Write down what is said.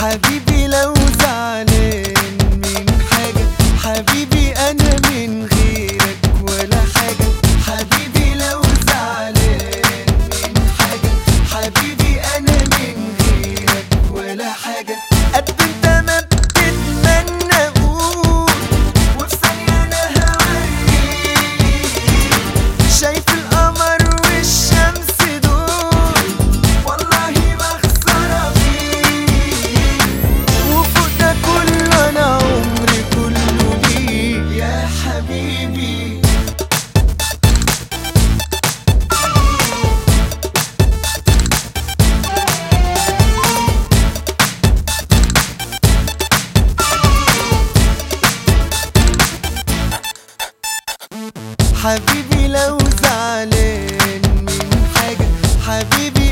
حبيبي لو حبيبي لو زعلان من حاجة حبيبي